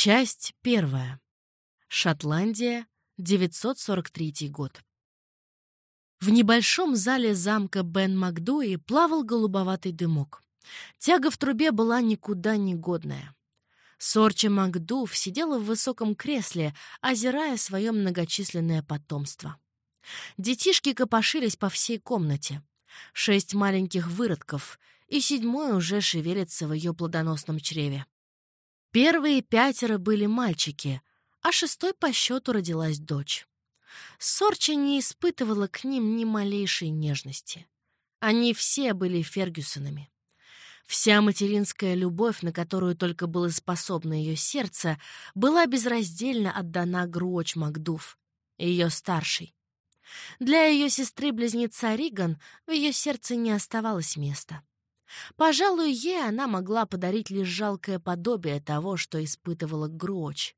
Часть первая. Шотландия, 943 год. В небольшом зале замка Бен Макдуи плавал голубоватый дымок. Тяга в трубе была никуда не годная. Сорча Макдув сидела в высоком кресле, озирая свое многочисленное потомство. Детишки копошились по всей комнате. Шесть маленьких выродков, и седьмой уже шевелится в ее плодоносном чреве. Первые пятеро были мальчики, а шестой по счету родилась дочь. Сорча не испытывала к ним ни малейшей нежности. Они все были Фергюсонами. Вся материнская любовь, на которую только было способно ее сердце, была безраздельно отдана Груоч Макдув, ее старшей. Для ее сестры-близнеца Риган в ее сердце не оставалось места. Пожалуй, ей она могла подарить лишь жалкое подобие того, что испытывала Гроч.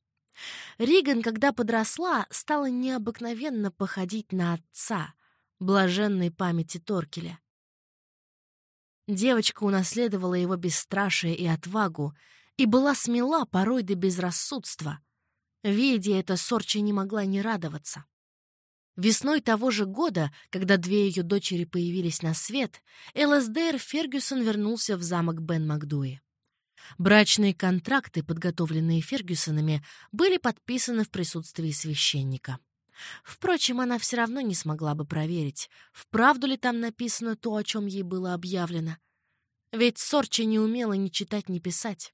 Риган, когда подросла, стала необыкновенно походить на отца, блаженной памяти Торкеля. Девочка унаследовала его бесстрашие и отвагу и была смела порой до безрассудства. Видя это, Сорча не могла не радоваться. Весной того же года, когда две ее дочери появились на свет, ЛСДР Фергюсон вернулся в замок Бен Макдуи. Брачные контракты, подготовленные Фергюсонами, были подписаны в присутствии священника. Впрочем, она все равно не смогла бы проверить, вправду ли там написано то, о чем ей было объявлено. Ведь Сорча не умела ни читать, ни писать.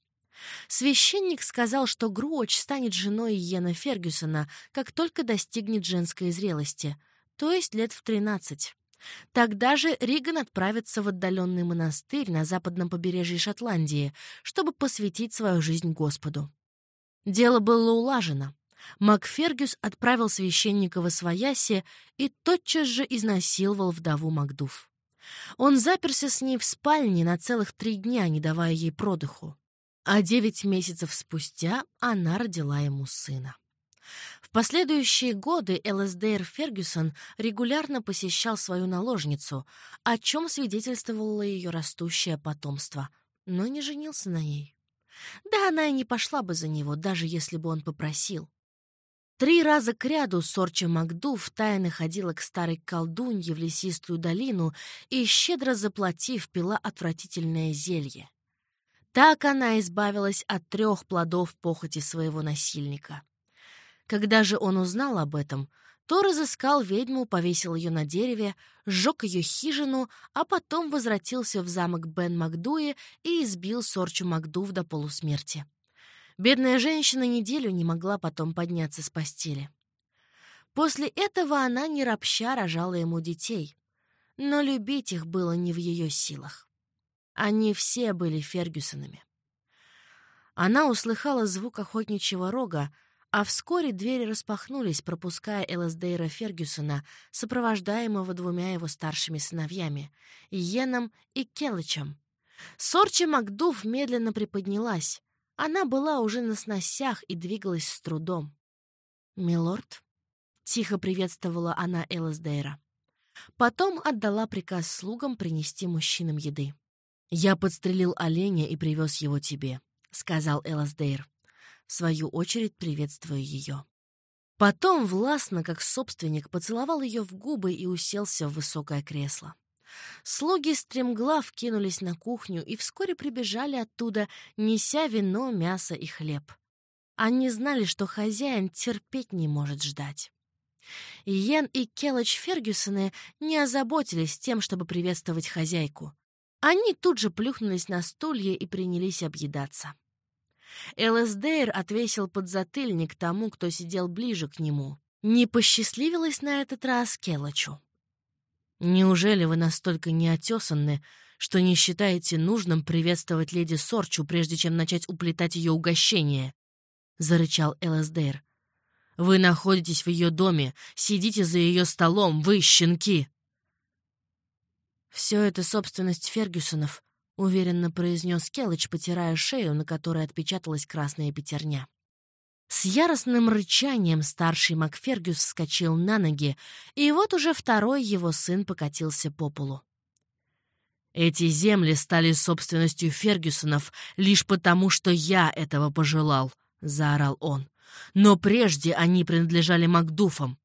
Священник сказал, что Груоч станет женой Йена Фергюсона, как только достигнет женской зрелости, то есть лет в тринадцать. Тогда же Риган отправится в отдаленный монастырь на западном побережье Шотландии, чтобы посвятить свою жизнь Господу. Дело было улажено. Макфергюс отправил священника в Освояси и тотчас же изнасиловал вдову Макдув. Он заперся с ней в спальне на целых три дня, не давая ей продыху а девять месяцев спустя она родила ему сына. В последующие годы ЛСДР Фергюсон регулярно посещал свою наложницу, о чем свидетельствовало ее растущее потомство, но не женился на ней. Да она и не пошла бы за него, даже если бы он попросил. Три раза кряду Сорча Макдув тайно ходила к старой колдунье в лесистую долину и, щедро заплатив, пила отвратительное зелье. Так она избавилась от трех плодов похоти своего насильника. Когда же он узнал об этом, то разыскал ведьму, повесил ее на дереве, сжег ее хижину, а потом возвратился в замок Бен Макдуи и избил Сорчу Макдув до полусмерти. Бедная женщина неделю не могла потом подняться с постели. После этого она не ропща рожала ему детей, но любить их было не в ее силах. Они все были Фергюсонами. Она услыхала звук охотничьего рога, а вскоре двери распахнулись, пропуская Элсдейра Фергюсона, сопровождаемого двумя его старшими сыновьями — Йеном и Келычем. Сорча Макдув медленно приподнялась. Она была уже на сносях и двигалась с трудом. «Милорд», — тихо приветствовала она Элсдейра. Потом отдала приказ слугам принести мужчинам еды. «Я подстрелил оленя и привез его тебе», — сказал Эласдейр. В свою очередь приветствую ее. Потом властно, как собственник, поцеловал ее в губы и уселся в высокое кресло. Слуги стремглав кинулись на кухню и вскоре прибежали оттуда, неся вино, мясо и хлеб. Они знали, что хозяин терпеть не может ждать. Йен и Келлоч Фергюсоны не озаботились тем, чтобы приветствовать хозяйку. Они тут же плюхнулись на стулья и принялись объедаться. ЛСДР отвесил подзатыльник тому, кто сидел ближе к нему. Не посчастливилось на этот раз Келочу. «Неужели вы настолько неотесанны, что не считаете нужным приветствовать леди Сорчу, прежде чем начать уплетать ее угощение?» — зарычал ЛСДР. «Вы находитесь в ее доме, сидите за ее столом, вы щенки!» «Все это собственность Фергюсонов», — уверенно произнес Келыч, потирая шею, на которой отпечаталась красная пятерня. С яростным рычанием старший Макфергюс вскочил на ноги, и вот уже второй его сын покатился по полу. «Эти земли стали собственностью Фергюсонов лишь потому, что я этого пожелал», — заорал он. «Но прежде они принадлежали Макдуфам.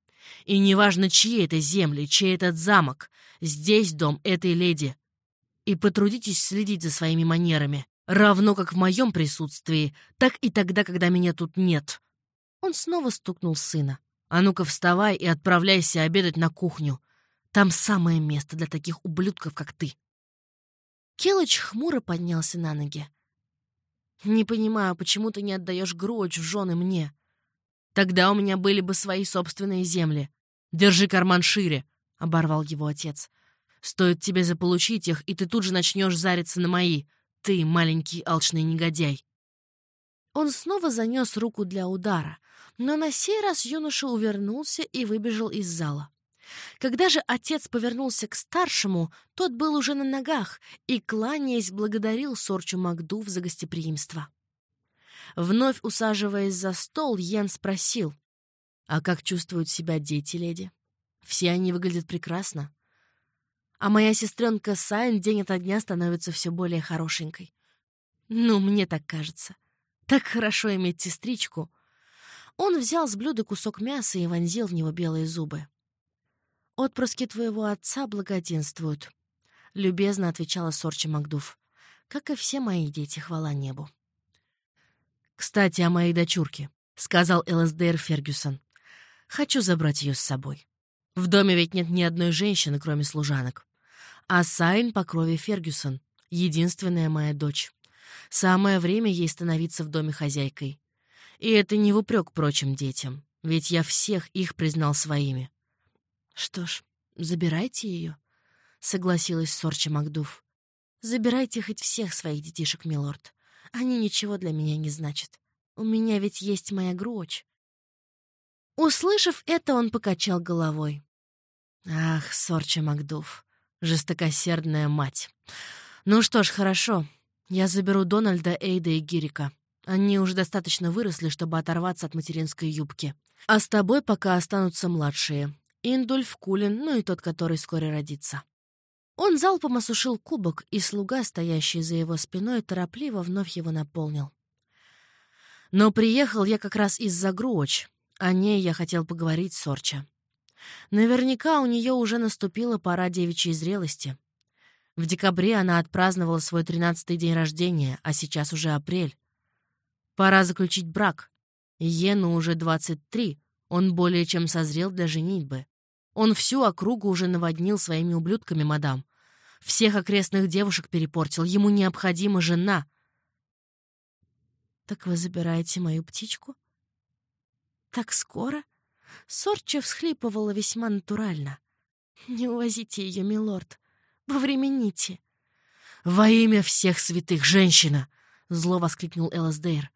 И неважно, чьи это земли, чей этот замок, здесь дом этой леди. И потрудитесь следить за своими манерами, равно как в моем присутствии, так и тогда, когда меня тут нет». Он снова стукнул сына. «А ну-ка вставай и отправляйся обедать на кухню. Там самое место для таких ублюдков, как ты». Келыч хмуро поднялся на ноги. «Не понимаю, почему ты не отдаешь Гроуч в жены мне? Тогда у меня были бы свои собственные земли. Держи карман шире», — оборвал его отец. «Стоит тебе заполучить их, и ты тут же начнешь зариться на мои. Ты маленький алчный негодяй». Он снова занес руку для удара, но на сей раз юноша увернулся и выбежал из зала. Когда же отец повернулся к старшему, тот был уже на ногах и, кланяясь, благодарил Сорчу Макдув за гостеприимство. Вновь усаживаясь за стол, Йен спросил, «А как чувствуют себя дети, леди? Все они выглядят прекрасно. А моя сестренка Сайн день ото дня становится все более хорошенькой. Ну, мне так кажется. Так хорошо иметь сестричку». Он взял с блюда кусок мяса и вонзил в него белые зубы. «Отпрыски твоего отца благоденствуют», — любезно отвечала Сорча Макдув. «Как и все мои дети, хвала небу». «Кстати, о моей дочурке», — сказал ЛСДР Фергюсон. «Хочу забрать ее с собой. В доме ведь нет ни одной женщины, кроме служанок. А Сайн по крови Фергюсон, единственная моя дочь. Самое время ей становиться в доме хозяйкой. И это не в упрек прочим детям, ведь я всех их признал своими. «Что ж, забирайте ее», — согласилась Сорча Макдув. «Забирайте хоть всех своих детишек, милорд. Они ничего для меня не значат. У меня ведь есть моя Гроч». Услышав это, он покачал головой. «Ах, Сорча Макдув, жестокосердная мать. Ну что ж, хорошо. Я заберу Дональда, Эйда и Гирика. Они уже достаточно выросли, чтобы оторваться от материнской юбки. А с тобой пока останутся младшие. Индульф Кулин, ну и тот, который вскоре родится. Он залпом осушил кубок, и слуга, стоящий за его спиной, торопливо вновь его наполнил. Но приехал я как раз из-за Груоч. О ней я хотел поговорить с Орча. Наверняка у нее уже наступила пора девичьей зрелости. В декабре она отпраздновала свой тринадцатый день рождения, а сейчас уже апрель. Пора заключить брак. Йену уже двадцать три, он более чем созрел для женитьбы. Он всю округу уже наводнил своими ублюдками, мадам. Всех окрестных девушек перепортил. Ему необходима жена. «Так вы забираете мою птичку?» «Так скоро?» Сорча всхлипывала весьма натурально. «Не увозите ее, милорд. Повремените». «Во имя всех святых, женщина!» — зло воскликнул Элсдейр.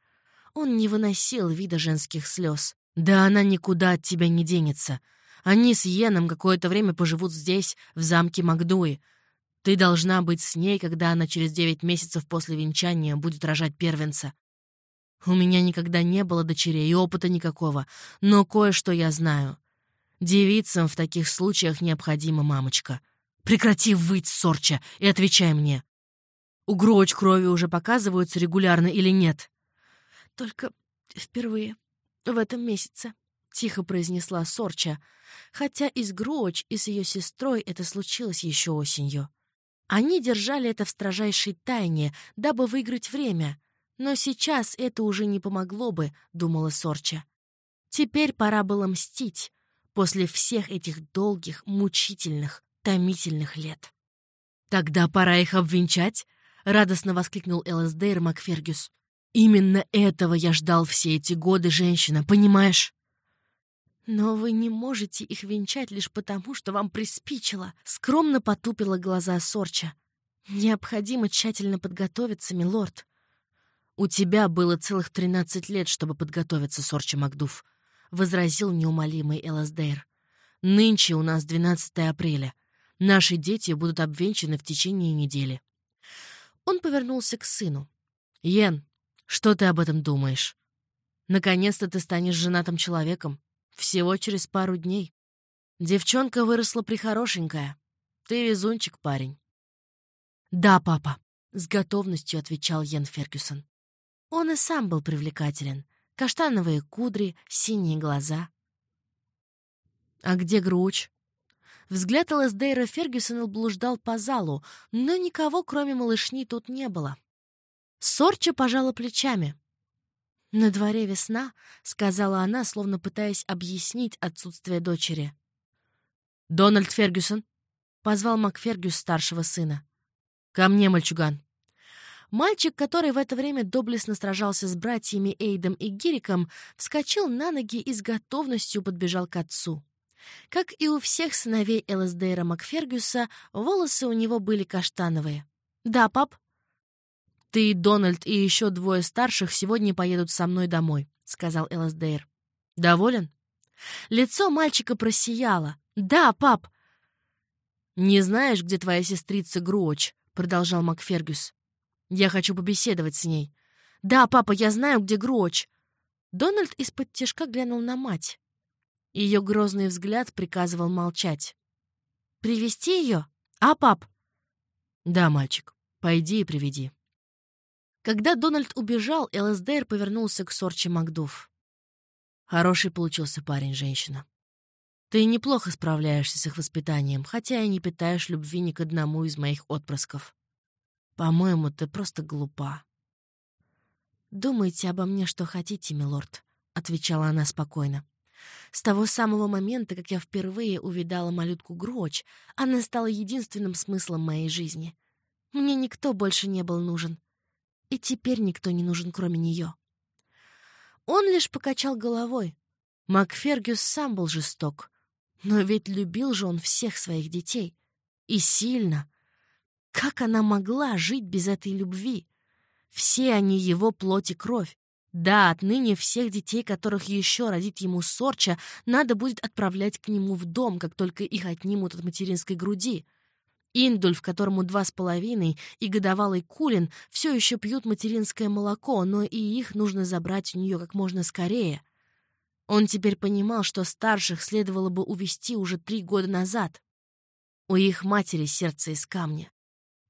Он не выносил вида женских слез. «Да она никуда от тебя не денется. Они с Йеном какое-то время поживут здесь, в замке Макдуи. Ты должна быть с ней, когда она через девять месяцев после венчания будет рожать первенца. У меня никогда не было дочерей и опыта никакого, но кое-что я знаю. Девицам в таких случаях необходима мамочка. Прекрати выть, Сорча, и отвечай мне. Угроч крови уже показываются регулярно или нет? Только впервые в этом месяце, — тихо произнесла Сорча, хотя и с и с ее сестрой это случилось еще осенью. Они держали это в строжайшей тайне, дабы выиграть время. Но сейчас это уже не помогло бы, думала Сорча. Теперь пора было мстить после всех этих долгих, мучительных, томительных лет. «Тогда пора их обвенчать?» — радостно воскликнул ЛСДР Макфергюс. «Именно этого я ждал все эти годы, женщина, понимаешь?» «Но вы не можете их венчать лишь потому, что вам приспичило», — скромно потупила глаза Сорча. «Необходимо тщательно подготовиться, милорд». «У тебя было целых тринадцать лет, чтобы подготовиться, Сорча Макдув», — возразил неумолимый Эласдейр. «Нынче у нас 12 апреля. Наши дети будут обвенчаны в течение недели». Он повернулся к сыну. «Йен, что ты об этом думаешь? Наконец-то ты станешь женатым человеком. Всего через пару дней. Девчонка выросла прихорошенькая. Ты везунчик, парень. «Да, папа», — с готовностью отвечал Йен Фергюсон. Он и сам был привлекателен. Каштановые кудри, синие глаза. «А где Груч?» Взгляд Элсдейра Фергюсона блуждал по залу, но никого, кроме малышни, тут не было. Сорча пожала плечами. «На дворе весна», — сказала она, словно пытаясь объяснить отсутствие дочери. «Дональд Фергюсон», — позвал Макфергюс старшего сына. «Ко мне, мальчуган». Мальчик, который в это время доблестно сражался с братьями Эйдом и Гириком, вскочил на ноги и с готовностью подбежал к отцу. Как и у всех сыновей Элсдейра Макфергюса, волосы у него были каштановые. «Да, пап?» «Ты, Дональд и еще двое старших сегодня поедут со мной домой», — сказал Элсдейр. «Доволен?» Лицо мальчика просияло. «Да, пап!» «Не знаешь, где твоя сестрица Груоч?» — продолжал Макфергюс. «Я хочу побеседовать с ней». «Да, папа, я знаю, где Груоч». Дональд из-под тяжка глянул на мать. Ее грозный взгляд приказывал молчать. «Привести ее? А, пап?» «Да, мальчик, пойди и приведи». Когда Дональд убежал, ЛСДР повернулся к Сорчи Макдув. «Хороший получился парень, женщина. Ты неплохо справляешься с их воспитанием, хотя и не питаешь любви ни к одному из моих отпрысков. По-моему, ты просто глупа». «Думайте обо мне, что хотите, милорд», — отвечала она спокойно. С того самого момента, как я впервые увидала малютку Гроч, она стала единственным смыслом моей жизни. Мне никто больше не был нужен. И теперь никто не нужен, кроме нее. Он лишь покачал головой. Макфергюс сам был жесток. Но ведь любил же он всех своих детей. И сильно. Как она могла жить без этой любви? Все они его плоть и кровь. Да, отныне всех детей, которых еще родит ему Сорча, надо будет отправлять к нему в дом, как только их отнимут от материнской груди. Индульф, которому два с половиной, и годовалый Кулин все еще пьют материнское молоко, но и их нужно забрать у нее как можно скорее. Он теперь понимал, что старших следовало бы увести уже три года назад. У их матери сердце из камня.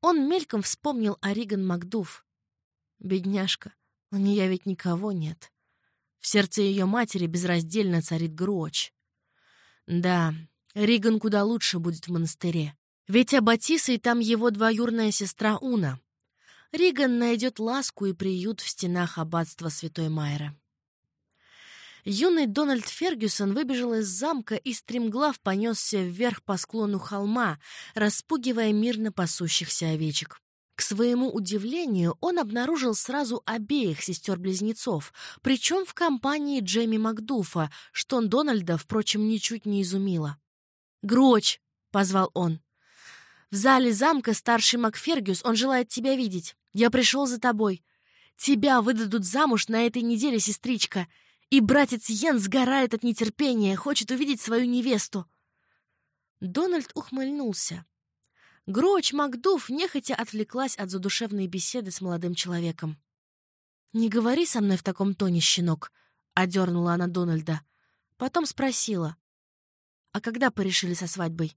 Он мельком вспомнил о Риган Макдув. Бедняжка. У нее ведь никого нет. В сердце ее матери безраздельно царит Гроч. Да, Риган куда лучше будет в монастыре. Ведь Аббатиса и там его двоюрная сестра Уна. Риган найдет ласку и приют в стенах аббатства Святой Майры. Юный Дональд Фергюсон выбежал из замка и стремглав понесся вверх по склону холма, распугивая мирно пасущихся овечек. К своему удивлению, он обнаружил сразу обеих сестер-близнецов, причем в компании Джейми Макдуфа, что он Дональда, впрочем, ничуть не изумило. «Гроч!» — позвал он. «В зале замка старший Макфергюс, он желает тебя видеть. Я пришел за тобой. Тебя выдадут замуж на этой неделе, сестричка, и братец Йен сгорает от нетерпения, хочет увидеть свою невесту». Дональд ухмыльнулся. Гроч Макдув нехотя отвлеклась от задушевной беседы с молодым человеком. «Не говори со мной в таком тоне, щенок», — одернула она Дональда. Потом спросила. «А когда порешили со свадьбой?»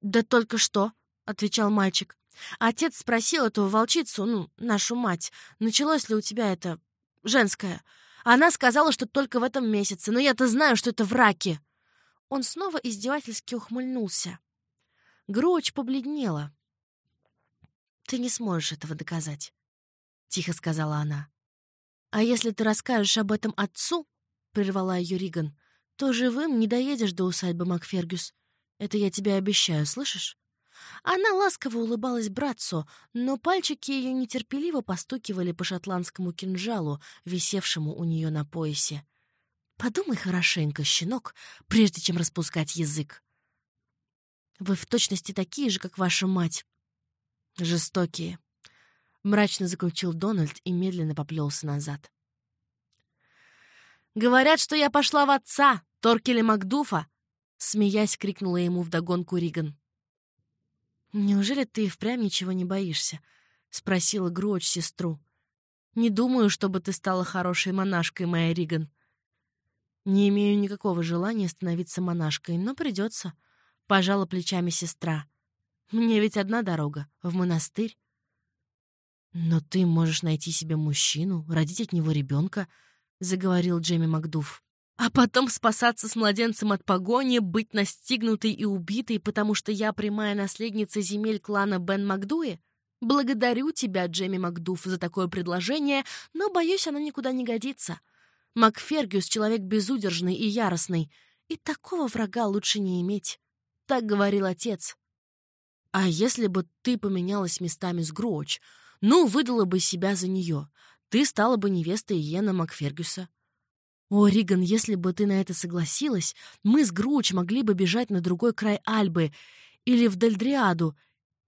«Да только что», — отвечал мальчик. «Отец спросил эту волчицу, ну, нашу мать, началось ли у тебя это... женское. Она сказала, что только в этом месяце, но я-то знаю, что это враки». Он снова издевательски ухмыльнулся. Гроч побледнела. «Ты не сможешь этого доказать», — тихо сказала она. «А если ты расскажешь об этом отцу», — прервала ее Риган, «то живым не доедешь до усадьбы Макфергюс. Это я тебе обещаю, слышишь?» Она ласково улыбалась братцу, но пальчики ее нетерпеливо постукивали по шотландскому кинжалу, висевшему у нее на поясе. «Подумай хорошенько, щенок, прежде чем распускать язык». Вы в точности такие же, как ваша мать. Жестокие. Мрачно заключил Дональд и медленно поплелся назад. «Говорят, что я пошла в отца, Торкеля Макдуфа!» Смеясь, крикнула ему вдогонку Риган. «Неужели ты впрямь ничего не боишься?» — спросила Гроч сестру. «Не думаю, чтобы ты стала хорошей монашкой, моя Риган». «Не имею никакого желания становиться монашкой, но придется», Пожала плечами сестра. Мне ведь одна дорога — в монастырь. Но ты можешь найти себе мужчину, родить от него ребенка, заговорил Джейми Макдуф. «А потом спасаться с младенцем от погони, быть настигнутой и убитой, потому что я прямая наследница земель клана Бен Макдуи? Благодарю тебя, Джейми Макдуф, за такое предложение, но, боюсь, оно никуда не годится. Макфергюс — человек безудержный и яростный, и такого врага лучше не иметь. Так говорил отец. А если бы ты поменялась местами с Гроуч, ну, выдала бы себя за нее, ты стала бы невестой Иена Макфергюса. О, Риган, если бы ты на это согласилась, мы с Груч могли бы бежать на другой край Альбы, или в Дельдриаду,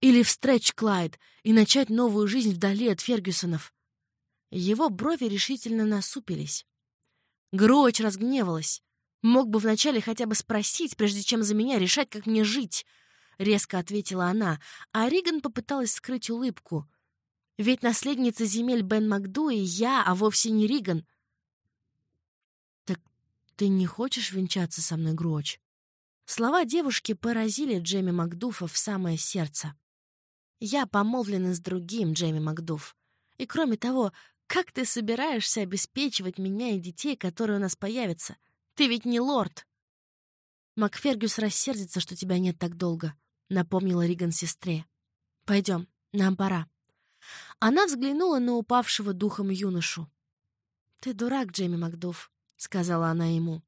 или в Стратклайд, и начать новую жизнь вдали от Фергюсонов. Его брови решительно насупились. Груч разгневалась. Мог бы вначале хотя бы спросить, прежде чем за меня решать, как мне жить, — резко ответила она, а Риган попыталась скрыть улыбку. Ведь наследница земель Бен Макдуи я, а вовсе не Риган. «Так ты не хочешь венчаться со мной, Гроч?» Слова девушки поразили Джейми Макдуфа в самое сердце. «Я помолвлена с другим, Джейми Макдуф. И кроме того, как ты собираешься обеспечивать меня и детей, которые у нас появятся? Ты ведь не лорд!» «Макфергюс рассердится, что тебя нет так долго», — напомнила Риган сестре. «Пойдем, нам пора». Она взглянула на упавшего духом юношу. «Ты дурак, Джейми Макдуф», — сказала она ему.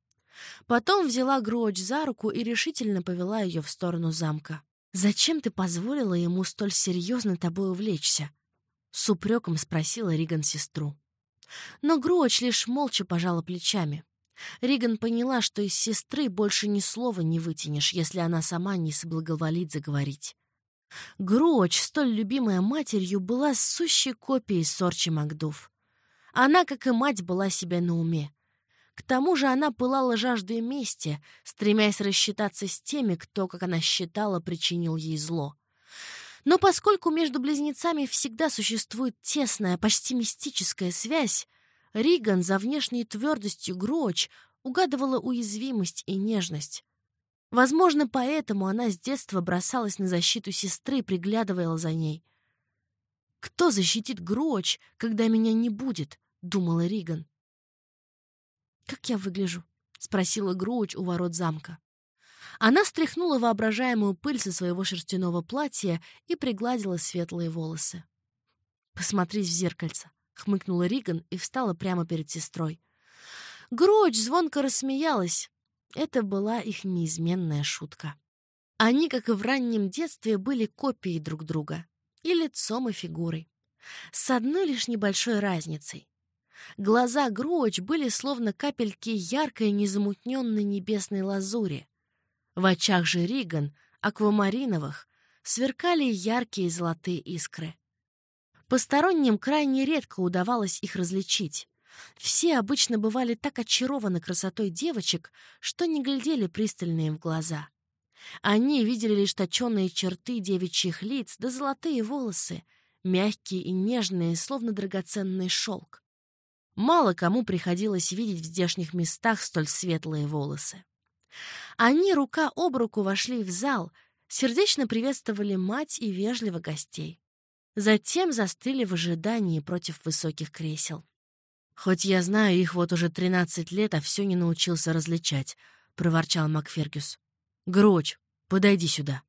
Потом взяла Гроуч за руку и решительно повела ее в сторону замка. «Зачем ты позволила ему столь серьезно тобой увлечься?» — с упреком спросила Риган сестру. Но Гроуч лишь молча пожала плечами. Риган поняла, что из сестры больше ни слова не вытянешь, если она сама не соблаговолит заговорить. Гроч, столь любимая матерью, была сущей копией Сорчи Макдув. Она, как и мать, была себе на уме. К тому же она пылала жаждой мести, стремясь рассчитаться с теми, кто, как она считала, причинил ей зло. Но поскольку между близнецами всегда существует тесная, почти мистическая связь, Риган за внешней твердостью Гроч угадывала уязвимость и нежность. Возможно, поэтому она с детства бросалась на защиту сестры, приглядывала за ней. «Кто защитит Гроч, когда меня не будет?» — думала Риган. «Как я выгляжу?» — спросила Гроуч у ворот замка. Она стряхнула воображаемую пыль со своего шерстяного платья и пригладила светлые волосы. «Посмотрись в зеркальце», — хмыкнула Риган и встала прямо перед сестрой. Гроуч звонко рассмеялась, это была их неизменная шутка. Они, как и в раннем детстве, были копией друг друга. И лицом, и фигурой. С одной лишь небольшой разницей. Глаза Гроуч были словно капельки яркой, незамутненной небесной лазури. В очах же Риган, аквамариновых, сверкали яркие золотые искры. Посторонним крайне редко удавалось их различить. Все обычно бывали так очарованы красотой девочек, что не глядели пристально им в глаза. Они видели лишь точенные черты девичьих лиц да золотые волосы, мягкие и нежные, словно драгоценный шелк. Мало кому приходилось видеть в здешних местах столь светлые волосы. Они рука об руку вошли в зал, сердечно приветствовали мать и вежливо гостей. Затем застыли в ожидании против высоких кресел. «Хоть я знаю их вот уже тринадцать лет, а все не научился различать», — проворчал Макфергюс. «Гроч, подойди сюда».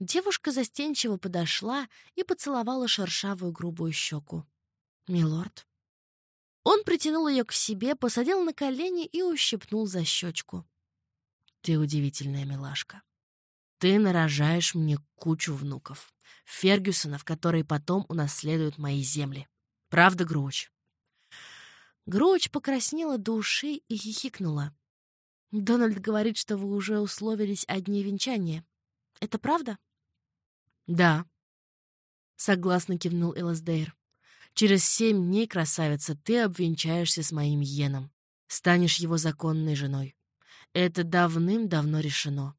Девушка застенчиво подошла и поцеловала шершавую грубую щеку. «Милорд». Он притянул ее к себе, посадил на колени и ущипнул за щечку. «Ты удивительная милашка. Ты нарожаешь мне кучу внуков, Фергюсонов, которые потом унаследуют мои земли. Правда, Гроч?» Гроуч покраснела до ушей и хихикнула. «Дональд говорит, что вы уже условились о дне венчания. Это правда?» «Да», — согласно кивнул Эласдейр. «Через семь дней, красавица, ты обвенчаешься с моим Йеном. Станешь его законной женой. Это давным-давно решено».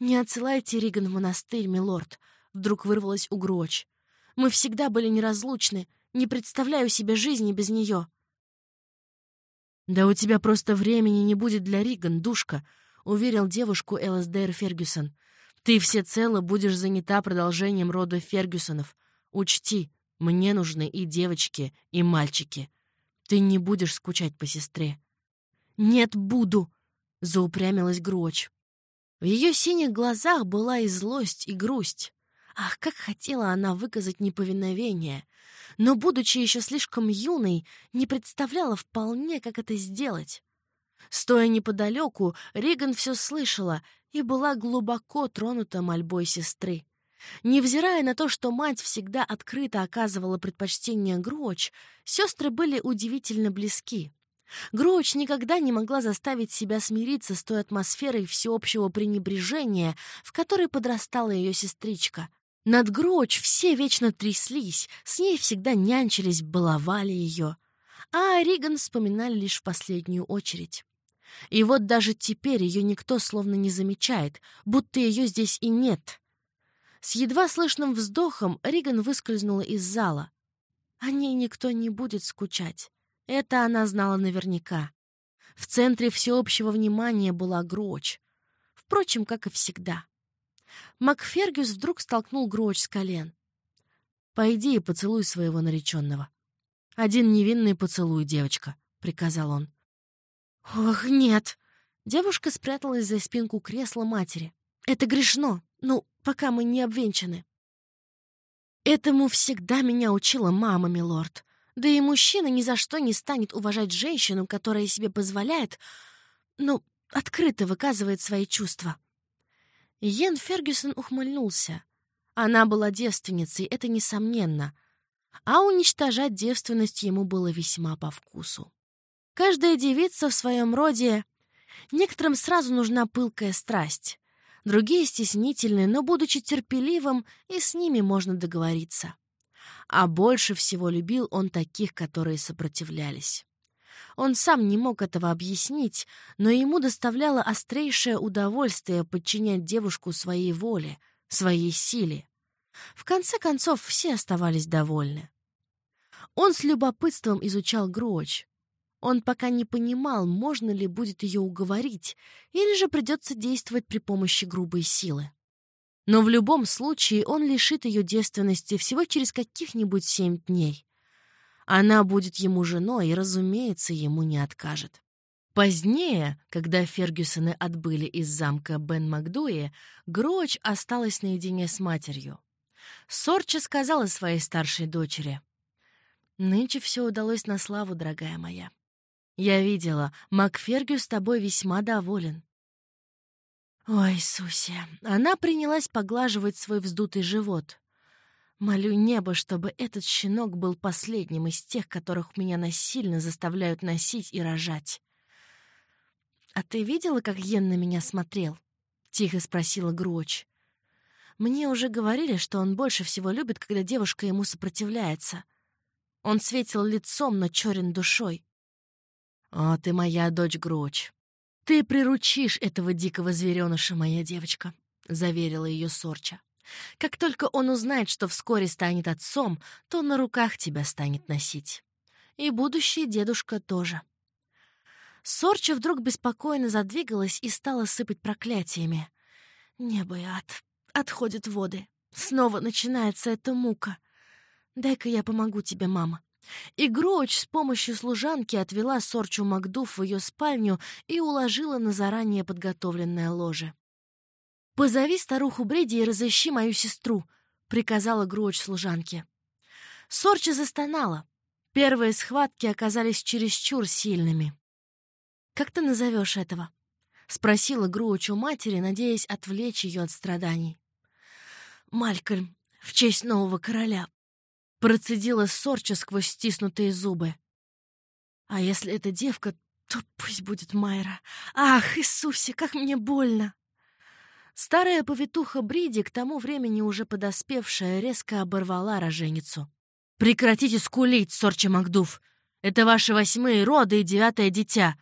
«Не отсылайте Риган в монастырь, милорд», — вдруг вырвалась у Гроч. «Мы всегда были неразлучны. Не представляю себе жизни без нее». «Да у тебя просто времени не будет для Риган, душка», — уверил девушку ЛСДР Фергюсон. «Ты всецело будешь занята продолжением рода Фергюсонов. Учти, мне нужны и девочки, и мальчики. Ты не будешь скучать по сестре. «Нет, буду!» — заупрямилась Гроч. В ее синих глазах была и злость, и грусть. Ах, как хотела она выказать неповиновение, но, будучи еще слишком юной, не представляла вполне, как это сделать. Стоя неподалеку, Риган все слышала и была глубоко тронута мольбой сестры. Невзирая на то, что мать всегда открыто оказывала предпочтение Гроч, сестры были удивительно близки. Гроч никогда не могла заставить себя смириться с той атмосферой всеобщего пренебрежения, в которой подрастала ее сестричка. Над Гроч все вечно тряслись, с ней всегда нянчились, баловали ее. А Риган вспоминали лишь в последнюю очередь. И вот даже теперь ее никто словно не замечает, будто ее здесь и нет. С едва слышным вздохом Риган выскользнула из зала. О ней никто не будет скучать. Это она знала наверняка. В центре всеобщего внимания была Гроч. Впрочем, как и всегда. Макфергюс вдруг столкнул Гроч с колен. «Пойди и поцелуй своего нареченного». «Один невинный поцелуй, девочка», — приказал он. «Ох, нет!» Девушка спряталась за спинку кресла матери. «Это грешно. Ну, пока мы не обвенчаны». Этому всегда меня учила мама, милорд. Да и мужчина ни за что не станет уважать женщину, которая себе позволяет, ну, открыто выказывает свои чувства. Йен Фергюсон ухмыльнулся. Она была девственницей, это несомненно. А уничтожать девственность ему было весьма по вкусу. Каждая девица в своем роде... Некоторым сразу нужна пылкая страсть. Другие стеснительны, но, будучи терпеливым, и с ними можно договориться а больше всего любил он таких, которые сопротивлялись. Он сам не мог этого объяснить, но ему доставляло острейшее удовольствие подчинять девушку своей воле, своей силе. В конце концов, все оставались довольны. Он с любопытством изучал Гроч. Он пока не понимал, можно ли будет ее уговорить, или же придется действовать при помощи грубой силы. Но в любом случае он лишит ее девственности всего через каких-нибудь семь дней. Она будет ему женой и, разумеется, ему не откажет. Позднее, когда Фергюсоны отбыли из замка Бен Макдуи, Гроч осталась наедине с матерью. Сорча сказала своей старшей дочери. «Нынче все удалось на славу, дорогая моя. Я видела, Макфергю с тобой весьма доволен. Ой, Суся, она принялась поглаживать свой вздутый живот. Молю небо, чтобы этот щенок был последним из тех, которых меня насильно заставляют носить и рожать. «А ты видела, как Йен на меня смотрел?» — тихо спросила Гроч. «Мне уже говорили, что он больше всего любит, когда девушка ему сопротивляется. Он светил лицом, но черен душой». «О, ты моя дочь Гроч. «Ты приручишь этого дикого звереныша, моя девочка», — заверила ее Сорча. «Как только он узнает, что вскоре станет отцом, то на руках тебя станет носить. И будущий дедушка тоже». Сорча вдруг беспокойно задвигалась и стала сыпать проклятиями. «Небо и ад. Отходят воды. Снова начинается эта мука. Дай-ка я помогу тебе, мама. И Гроуч с помощью служанки отвела Сорчу Макдув в ее спальню и уложила на заранее подготовленное ложе. «Позови старуху Бреди и разыщи мою сестру», — приказала Гроуч служанке. Сорча застонала. Первые схватки оказались чересчур сильными. «Как ты назовешь этого?» — спросила Гроуч у матери, надеясь отвлечь ее от страданий. «Малькольм, в честь нового короля», Процедила Сорча сквозь стиснутые зубы. А если это девка, то пусть будет Майра. Ах, Иисусе, как мне больно! Старая повитуха Бриди, к тому времени уже подоспевшая, резко оборвала роженицу. «Прекратите скулить, Сорча Макдув! Это ваши восьмые роды и девятое дитя.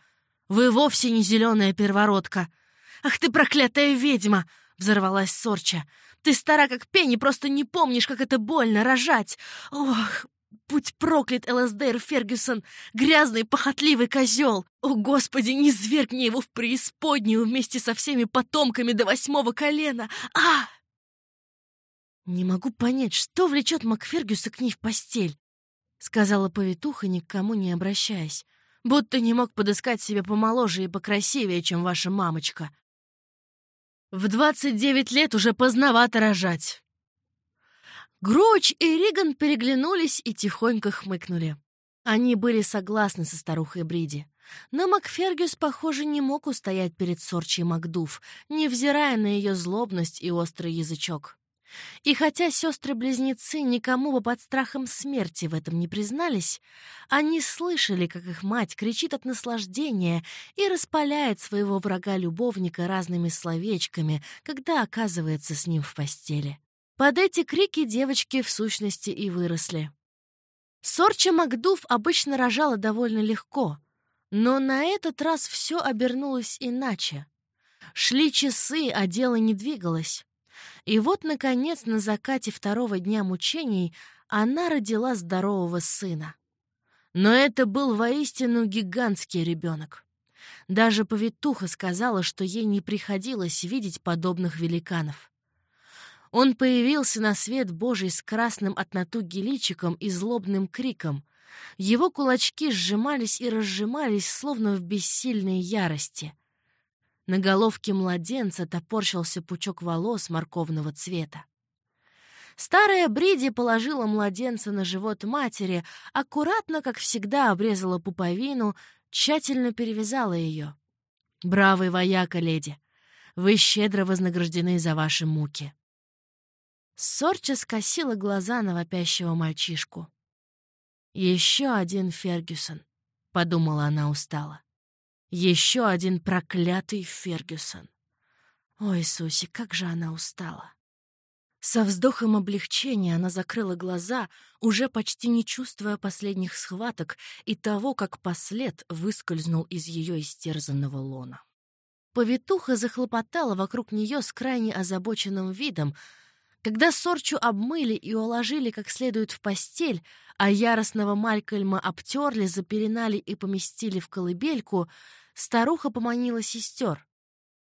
Вы вовсе не зеленая первородка. Ах ты проклятая ведьма!» — взорвалась Сорча. Ты стара как пень и просто не помнишь, как это больно рожать. Ох, будь проклят, Элсдейр Фергюсон, грязный, похотливый козел! О, Господи, не звергни его в преисподнюю вместе со всеми потомками до восьмого колена! А! Не могу понять, что влечет Макфергюса к ней в постель. сказала повитуха, ни к кому не обращаясь. «Будто не мог подыскать себе помоложе и покрасивее, чем ваша мамочка. В двадцать девять лет уже поздновато рожать». Гроч и Риган переглянулись и тихонько хмыкнули. Они были согласны со старухой Бриди. Но Макфергюс, похоже, не мог устоять перед Сорчей Макдув, невзирая на ее злобность и острый язычок. И хотя сестры-близнецы никому бы под страхом смерти в этом не признались, они слышали, как их мать кричит от наслаждения и распаляет своего врага-любовника разными словечками, когда оказывается с ним в постели. Под эти крики девочки в сущности и выросли. Сорча Макдув обычно рожала довольно легко, но на этот раз все обернулось иначе. Шли часы, а дело не двигалось. И вот, наконец, на закате второго дня мучений она родила здорового сына. Но это был воистину гигантский ребенок. Даже повитуха сказала, что ей не приходилось видеть подобных великанов. Он появился на свет Божий с красным от натуги личиком и злобным криком. Его кулачки сжимались и разжимались, словно в бессильной ярости — на головке младенца топорщился пучок волос морковного цвета. Старая Бриди положила младенца на живот матери, аккуратно, как всегда, обрезала пуповину, тщательно перевязала ее. «Бравый вояка, леди! Вы щедро вознаграждены за ваши муки!» Сорча скосила глаза на вопящего мальчишку. «Еще один Фергюсон», — подумала она устало. Еще один проклятый Фергюсон. Ой, Суси, как же она устала. Со вздохом облегчения она закрыла глаза, уже почти не чувствуя последних схваток и того, как послед выскользнул из ее истерзанного лона. Повитуха захлопотала вокруг нее с крайне озабоченным видом, когда Сорчу обмыли и уложили как следует в постель, а яростного Малькольма обтерли, запеленали и поместили в колыбельку, старуха поманила сестер.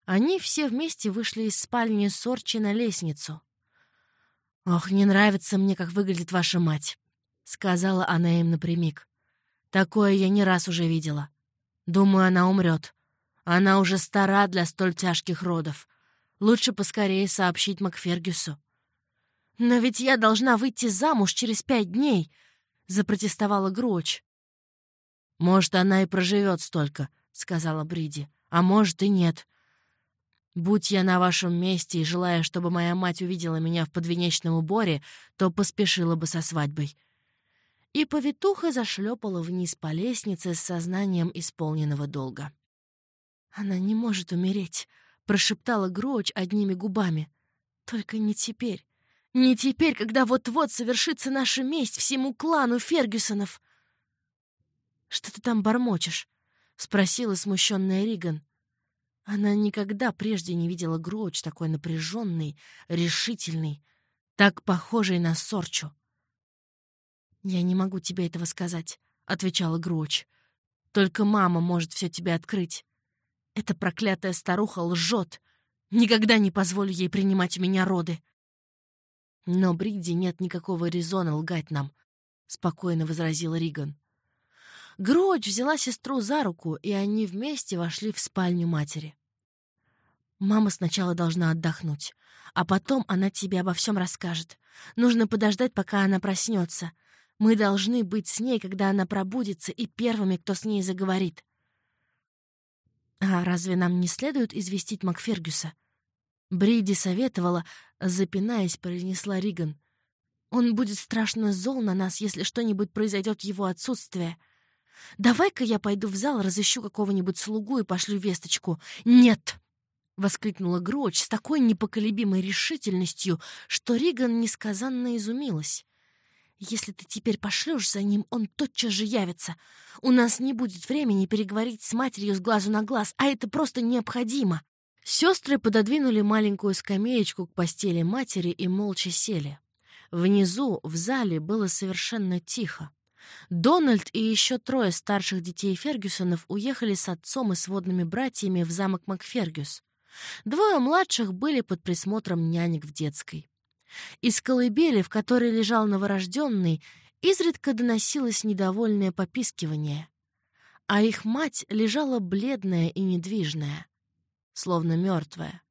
Они все вместе вышли из спальни Сорчи на лестницу. «Ох, не нравится мне, как выглядит ваша мать», — сказала она им напрямик. «Такое я не раз уже видела. Думаю, она умрет. Она уже стара для столь тяжких родов. Лучше поскорее сообщить Макфергюсу». «Но ведь я должна выйти замуж через пять дней», — запротестовала Гроч. «Может, она и проживет столько», — сказала Бриди. «А может и нет. Будь я на вашем месте и желая, чтобы моя мать увидела меня в подвенечном уборе, то поспешила бы со свадьбой». И повитуха зашлепала вниз по лестнице с сознанием исполненного долга. «Она не может умереть», — прошептала Гроуч одними губами. «Только не теперь. Не теперь, когда вот-вот совершится наша месть всему клану Фергюсонов. Что ты там бормочешь? спросила смущенная Риган. Она никогда прежде не видела Гроуч такой напряженный, решительный, так похожий на Сорчу. «Я не могу тебе этого сказать», — отвечала Гроуч. «Только мама может все тебе открыть. Эта проклятая старуха лжет. Никогда не позволю ей принимать у меня роды. «Но Бридди нет никакого резона лгать нам», — спокойно возразила Риган. Гроч взяла сестру за руку, и они вместе вошли в спальню матери. «Мама сначала должна отдохнуть, а потом она тебе обо всем расскажет. Нужно подождать, пока она проснется. Мы должны быть с ней, когда она пробудится, и первыми, кто с ней заговорит». «А разве нам не следует известить Макфергюса?» Бриди советовала, запинаясь, произнесла Риган. «Он будет страшно зол на нас, если что-нибудь произойдет в его отсутствие. Давай-ка я пойду в зал, разыщу какого-нибудь слугу и пошлю весточку». «Нет!» — воскликнула Гроч с такой непоколебимой решительностью, что Риган несказанно изумилась. «Если ты теперь пошлешь за ним, он тотчас же явится. У нас не будет времени переговорить с матерью с глазу на глаз, а это просто необходимо». Сестры пододвинули маленькую скамеечку к постели матери и молча сели. Внизу, в зале, было совершенно тихо. Дональд и еще трое старших детей Фергюсонов уехали с отцом и сводными братьями в замок Макфергюс. Двое младших были под присмотром нянек в детской. Из колыбели, в которой лежал новорожденный, Изредка доносилось недовольное попискивание, а их мать лежала бледная и недвижная, словно мертвая.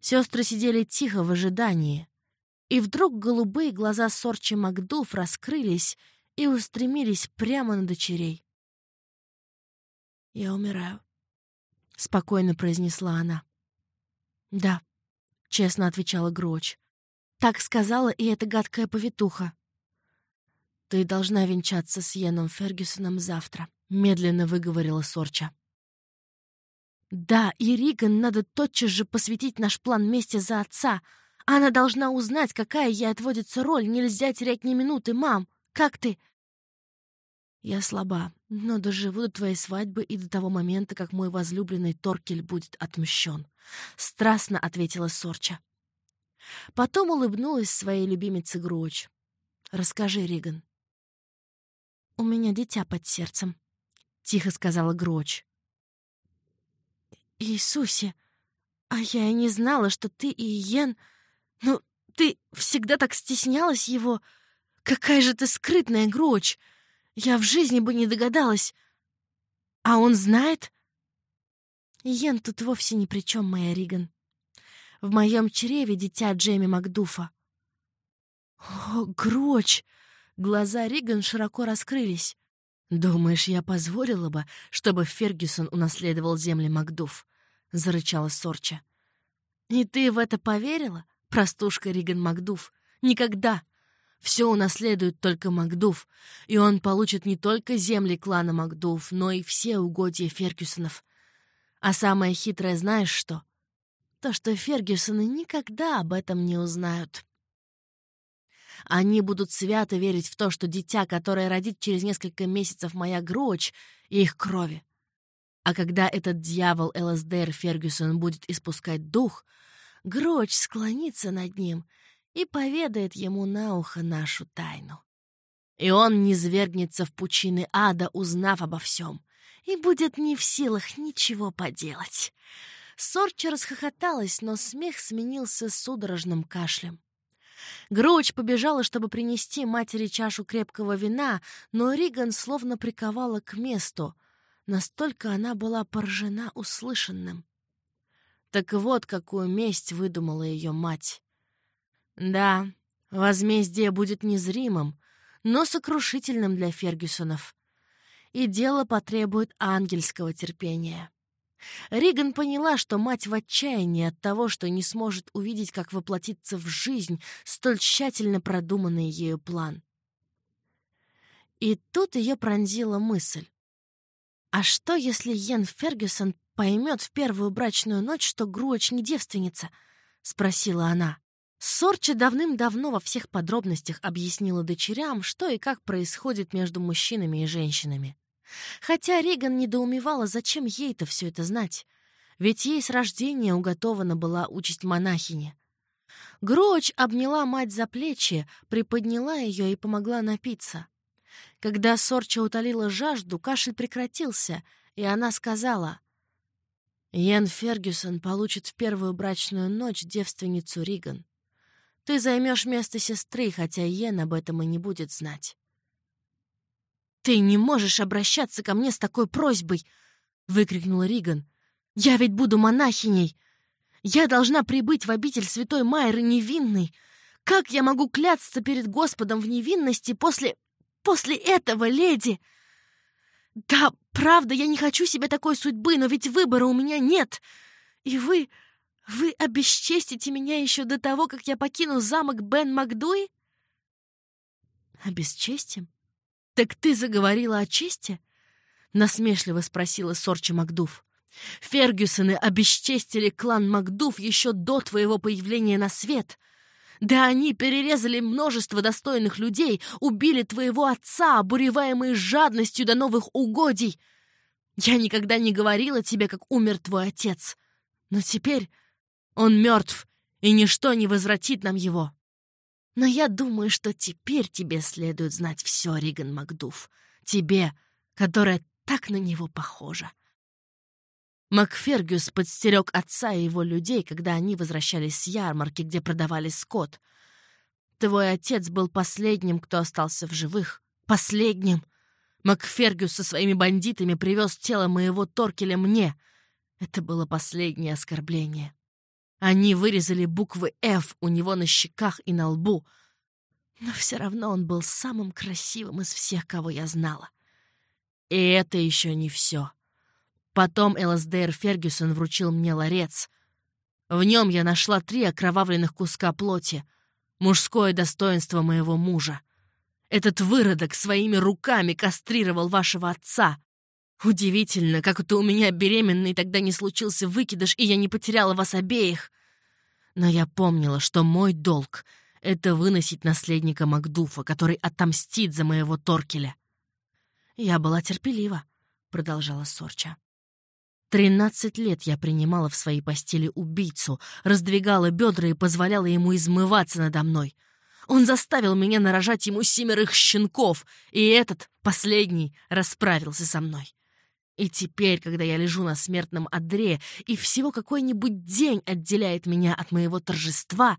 Сестры сидели тихо в ожидании, и вдруг голубые глаза Сорчи Макдуф раскрылись и устремились прямо на дочерей. «Я умираю», — спокойно произнесла она. «Да», — честно отвечала Гроч. «Так сказала и эта гадкая повитуха». «Ты должна венчаться с Йеном Фергюсоном завтра», — медленно выговорила Сорча. «Да, и Риган надо тотчас же посвятить наш план мести за отца. Она должна узнать, какая ей отводится роль. Нельзя терять ни минуты, мам. Как ты?» «Я слаба, но доживу до твоей свадьбы и до того момента, как мой возлюбленный Торкель будет отмщен», — страстно ответила Сорча. Потом улыбнулась своей любимице Груоч. «Расскажи, Риган, «У меня дитя под сердцем», — тихо сказала Гроч. «Иисусе, а я и не знала, что ты и Йен... Ну, ты всегда так стеснялась его. Какая же ты скрытная, Гроч! Я в жизни бы не догадалась. А он знает?» Йен тут вовсе ни при чем, моя Риган. В моем чреве дитя Джейми Макдуфа. «О, Гроч!» Глаза Риган широко раскрылись. «Думаешь, я позволила бы, чтобы Фергюсон унаследовал земли Макдув?» — зарычала Сорча. «И ты в это поверила, простушка Риган Макдув? Никогда! Все унаследует только Макдув, и он получит не только земли клана Макдув, но и все угодья Фергюсонов. А самое хитрое знаешь что? То, что Фергюсоны никогда об этом не узнают». Они будут свято верить в то, что дитя, которое родит через несколько месяцев моя Гроч, и их крови. А когда этот дьявол ЛСДР Фергюсон будет испускать дух, Гроч склонится над ним и поведает ему на ухо нашу тайну. И он низвергнется в пучины ада, узнав обо всем, и будет не в силах ничего поделать. Сорча расхохоталась, но смех сменился судорожным кашлем. Гроуч побежала, чтобы принести матери чашу крепкого вина, но Риган словно приковала к месту. Настолько она была поражена услышанным. Так вот, какую месть выдумала ее мать. Да, возмездие будет незримым, но сокрушительным для Фергюсонов. И дело потребует ангельского терпения. Риган поняла, что мать в отчаянии от того, что не сможет увидеть, как воплотиться в жизнь столь тщательно продуманный ею план. И тут ее пронзила мысль. А что, если Йен Фергюсон поймет в первую брачную ночь, что Груоч не девственница? — спросила она. Сорча давным-давно во всех подробностях объяснила дочерям, что и как происходит между мужчинами и женщинами. Хотя Риган недоумевала, зачем ей-то все это знать. Ведь ей с рождения уготована была участь монахини. Гроч обняла мать за плечи, приподняла ее и помогла напиться. Когда Сорча утолила жажду, кашель прекратился, и она сказала, «Йен Фергюсон получит в первую брачную ночь девственницу Риган. Ты займешь место сестры, хотя Йен об этом и не будет знать». «Ты не можешь обращаться ко мне с такой просьбой!» — выкрикнула Риган. «Я ведь буду монахиней! Я должна прибыть в обитель святой Майры невинной! Как я могу клясться перед Господом в невинности после... после этого, леди?» «Да, правда, я не хочу себе такой судьбы, но ведь выбора у меня нет! И вы... вы обесчестите меня еще до того, как я покину замок Бен Макдуи?» «Обесчестим?» «Так ты заговорила о чести?» — насмешливо спросила Сорча Макдув. «Фергюсоны обесчестили клан Макдув еще до твоего появления на свет. Да они перерезали множество достойных людей, убили твоего отца, обуреваемые жадностью до новых угодий. Я никогда не говорила тебе, как умер твой отец. Но теперь он мертв, и ничто не возвратит нам его. Но я думаю, что теперь тебе следует знать все, Риган Макдув. Тебе, которая так на него похожа. Макфергюс подстерег отца и его людей, когда они возвращались с ярмарки, где продавали скот. Твой отец был последним, кто остался в живых. Последним. Макфергюс со своими бандитами привез тело моего Торкеля мне. Это было последнее оскорбление. Они вырезали буквы «Ф» у него на щеках и на лбу. Но все равно он был самым красивым из всех, кого я знала. И это еще не все. Потом ЛСДР Фергюсон вручил мне ларец. В нем я нашла три окровавленных куска плоти. Мужское достоинство моего мужа. Этот выродок своими руками кастрировал вашего отца. Удивительно, как это у меня беременный тогда не случился выкидыш, и я не потеряла вас обеих. Но я помнила, что мой долг — это выносить наследника Макдуфа, который отомстит за моего Торкеля. Я была терпелива, — продолжала Сорча. Тринадцать лет я принимала в своей постели убийцу, раздвигала бедра и позволяла ему измываться надо мной. Он заставил меня нарожать ему семерых щенков, и этот, последний, расправился со мной. И теперь, когда я лежу на смертном одре, и всего какой-нибудь день отделяет меня от моего торжества,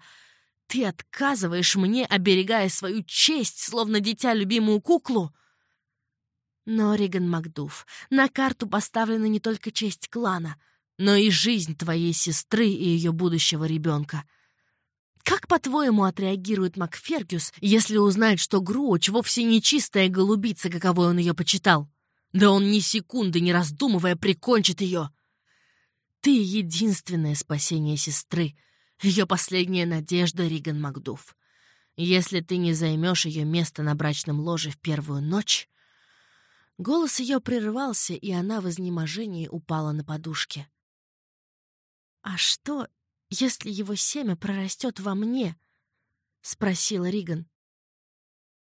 ты отказываешь мне, оберегая свою честь, словно дитя любимую куклу — но, Риган Макдув, на карту поставлена не только честь клана, но и жизнь твоей сестры и ее будущего ребенка. Как, по-твоему, отреагирует Макфергюс, если узнает, что Груоч вовсе не чистая голубица, каковой он ее почитал? Да он ни секунды, не раздумывая, прикончит ее. Ты — единственное спасение сестры, ее последняя надежда, Риган Макдув. Если ты не займешь ее место на брачном ложе в первую ночь, Голос ее прервался, и она в изнеможении упала на подушке. «А что, если его семя прорастет во мне?» — спросила Риган.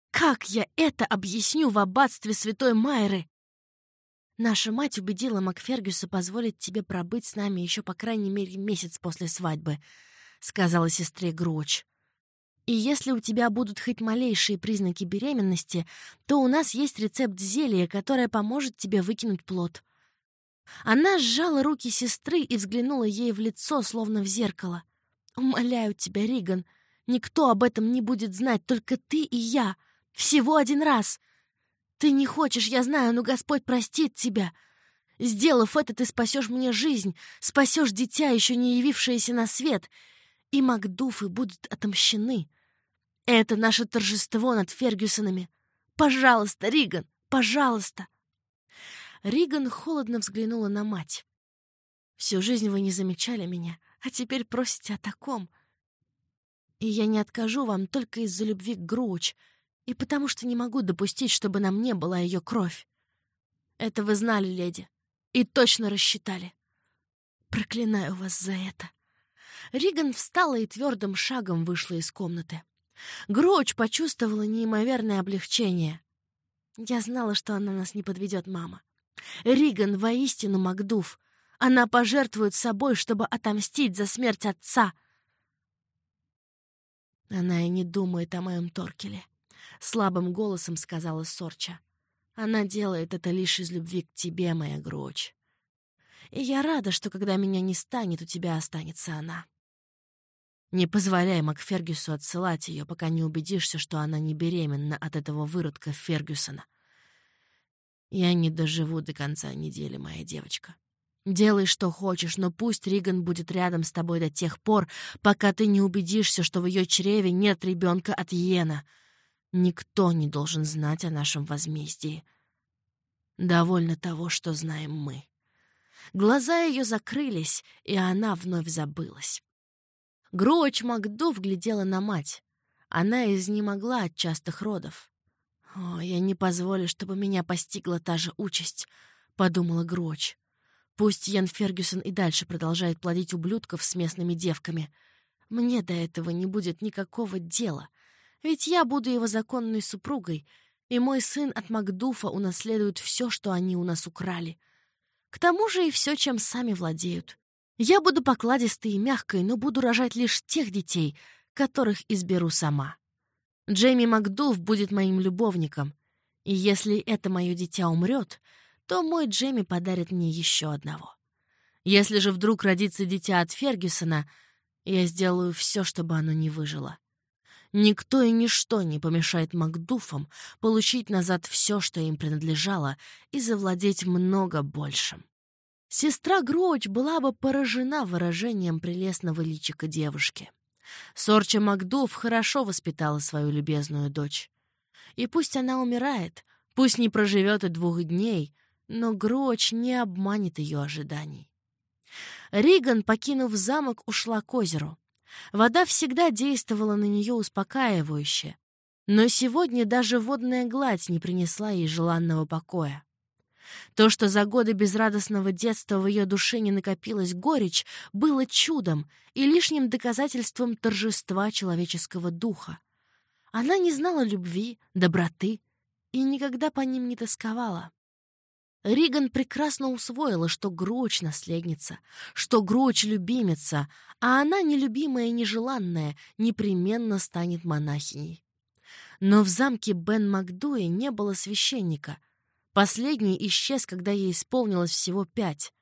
«Как я это объясню в аббатстве святой Майры?» Наша мать убедила Макфергюса позволить тебе пробыть с нами еще по крайней мере месяц после свадьбы, — сказала сестре Гроч. И если у тебя будут хоть малейшие признаки беременности, то у нас есть рецепт зелья, которое поможет тебе выкинуть плод». Она сжала руки сестры и взглянула ей в лицо, словно в зеркало. «Умоляю тебя, Риган, никто об этом не будет знать, только ты и я. Всего один раз. Ты не хочешь, я знаю, но Господь простит тебя. Сделав это, ты спасешь мне жизнь, спасешь дитя, еще не явившееся на свет, и Макдуфы будут отомщены. Это наше торжество над Фергюсонами. Пожалуйста, Риган, пожалуйста!» Риган холодно взглянула на мать. «Всю жизнь вы не замечали меня, а теперь просите о таком. И я не откажу вам только из-за любви к Груч и потому что не могу допустить, чтобы на мне была ее кровь. Это вы знали, леди, и точно рассчитали. Проклинаю вас за это». Риган встала и твердым шагом вышла из комнаты. Гроч почувствовала неимоверное облегчение. Я знала, что она нас не подведет, мама. Риган воистину Макдув. Она пожертвует собой, чтобы отомстить за смерть отца. Она и не думает о моем Торкеле. Слабым голосом сказала Сорча. Она делает это лишь из любви к тебе, моя Гроч. И я рада, что когда меня не станет, у тебя останется она. Не позволяй Макфергюсу отсылать ее, пока не убедишься, что она не беременна от этого выродка Фергюсона. Я не доживу до конца недели, моя девочка. Делай, что хочешь, но пусть Риган будет рядом с тобой до тех пор, пока ты не убедишься, что в ее чреве нет ребенка от Йена. Никто не должен знать о нашем возмездии. Довольно того, что знаем мы. Глаза ее закрылись, и она вновь забылась. Гроуч Макдув глядела на мать. Она изнемогла от частых родов. «О, я не позволю, чтобы меня постигла та же участь», — подумала Гроч. «Пусть Ян Фергюсон и дальше продолжает плодить ублюдков с местными девками. Мне до этого не будет никакого дела, ведь я буду его законной супругой, и мой сын от Макдуфа унаследует все, что они у нас украли. К тому же и все, чем сами владеют. Я буду покладистой и мягкой, но буду рожать лишь тех детей, которых изберу сама. Джейми Макдув будет моим любовником, и если это мое дитя умрет, то мой Джейми подарит мне еще одного. Если же вдруг родится дитя от Фергюсона, я сделаю все, чтобы оно не выжило. Никто и ничто не помешает Макдуфам получить назад все, что им принадлежало, и завладеть много большим. Сестра Гроуч была бы поражена выражением прелестного личика девушки. Сорча Макдуф хорошо воспитала свою любезную дочь. И пусть она умирает, пусть не проживет и двух дней, но Гроуч не обманет ее ожиданий. Риган, покинув замок, ушла к озеру. Вода всегда действовала на нее успокаивающе, но сегодня даже водная гладь не принесла ей желанного покоя. То, что за годы безрадостного детства в ее душе не накопилась горечь, было чудом и лишним доказательством торжества человеческого духа. Она не знала любви, доброты и никогда по ним не тосковала. Риган прекрасно усвоила, что Гроч — наследница, что Гроч — любимица, а она, нелюбимая и нежеланная, непременно станет монахиней. Но в замке Бен Макдуи не было священника. Последний исчез, когда ей исполнилось всего пять.